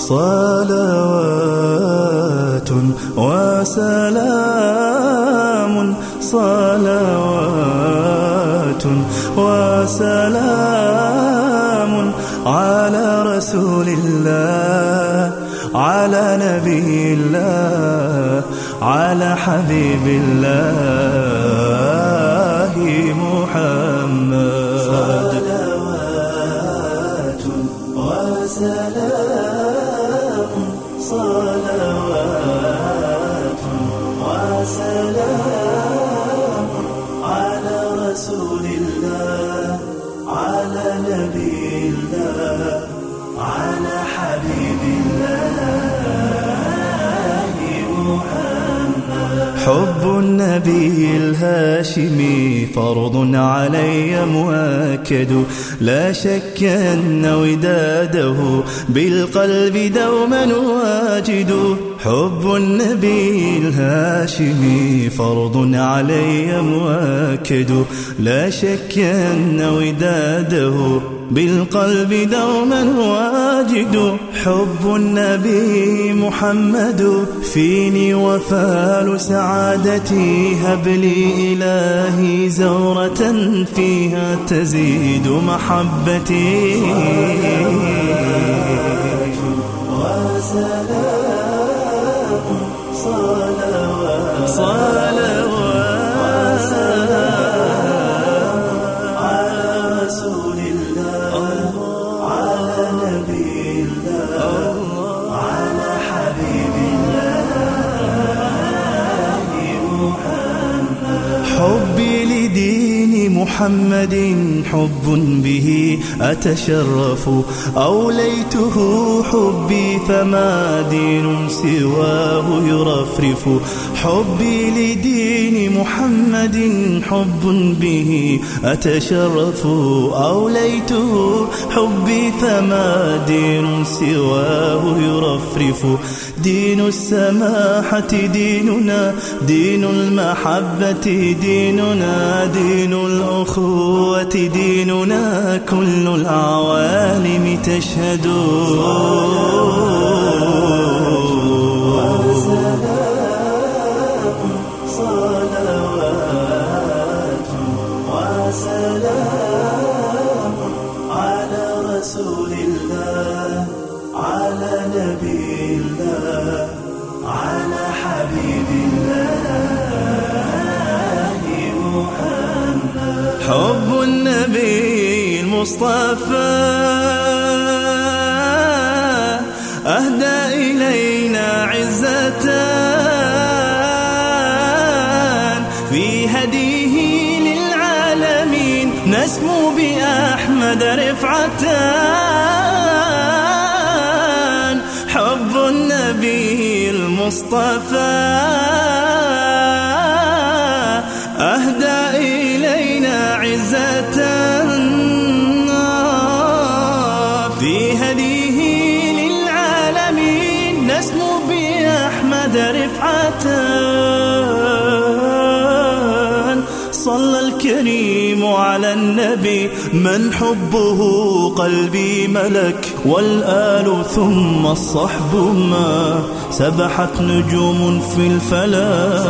صلوات وسلام صلوات وسلام على رسول الله على نبي الله على حبيب الله محمد. صلوات وسلام على رسول الله على نبي الله على حبيب حب النبي الهاشمي فرض علي مؤكد. لا شك أن وداده بالقلب دوما واجد. حب النبي الهاشمي فرض علي مؤكد لا شك أن وداده بالقلب دوما واجد. حب النبي محمد فيني وفال سعادتي هب لي إلهي زورة فيها تزيد محبتي. وسلام. صلوات محمد حب به أتشرف. أوليته حبي فما دين سواه يرفرف. حبي لدين محمد حب به أتشرف. أوليته حبي فما دين سواه يرفرف. دين السماحة ديننا دين المحبة ديننا دين الأخوة ديننا كل العوالم تشهد. المصطفى. أهدى إلينا عزة. في هديه للعالمين نسمو بأحمد رفعة. حب النبي المصطفى. في هديه للعالمين نسمو بأحمد رفعة صلى الكريم على النبي من حبه قلبي ملك والآل ثم الصحب ما. سبحت نجوم في الفلك